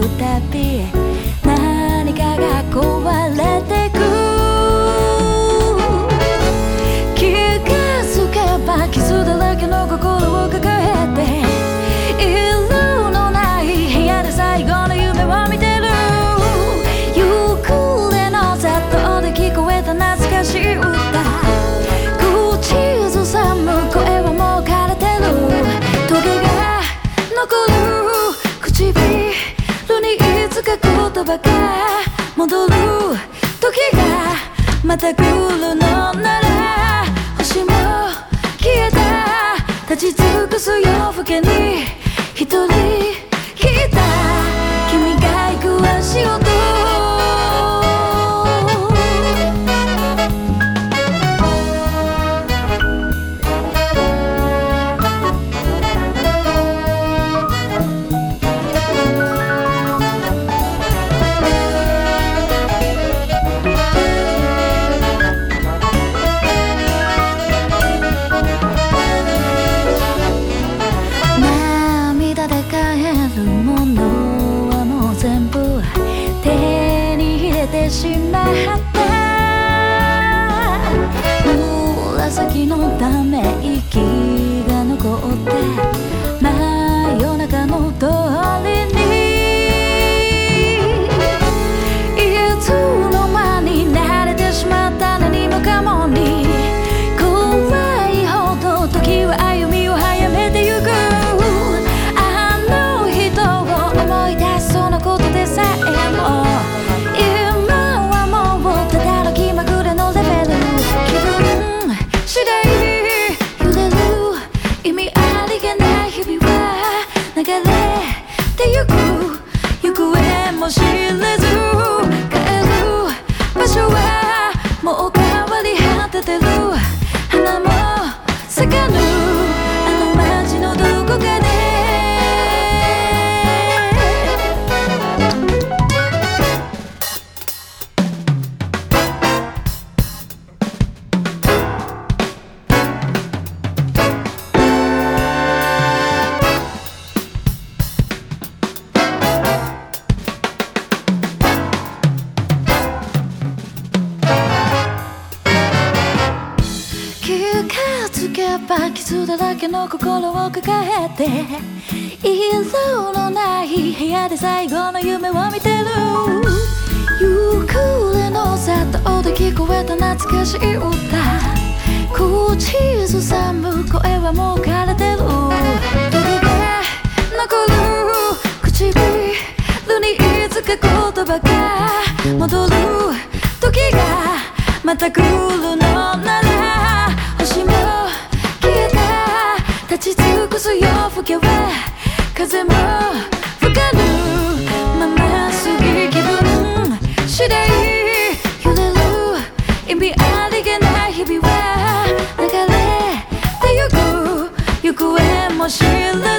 くたび時がまた来るのなら星も消えた。立ち尽くす夜更けに。てしまった。紫のため息がも知れずっぱ傷だらけの心を抱えて色のない部屋で最後の夢を見てる。夕暮れの沙汰で聞こえた懐かしい歌。口ずさむ声はもう枯れてる。どが残る。唇にいつか言葉が戻る。時がまた来るのなら she lives.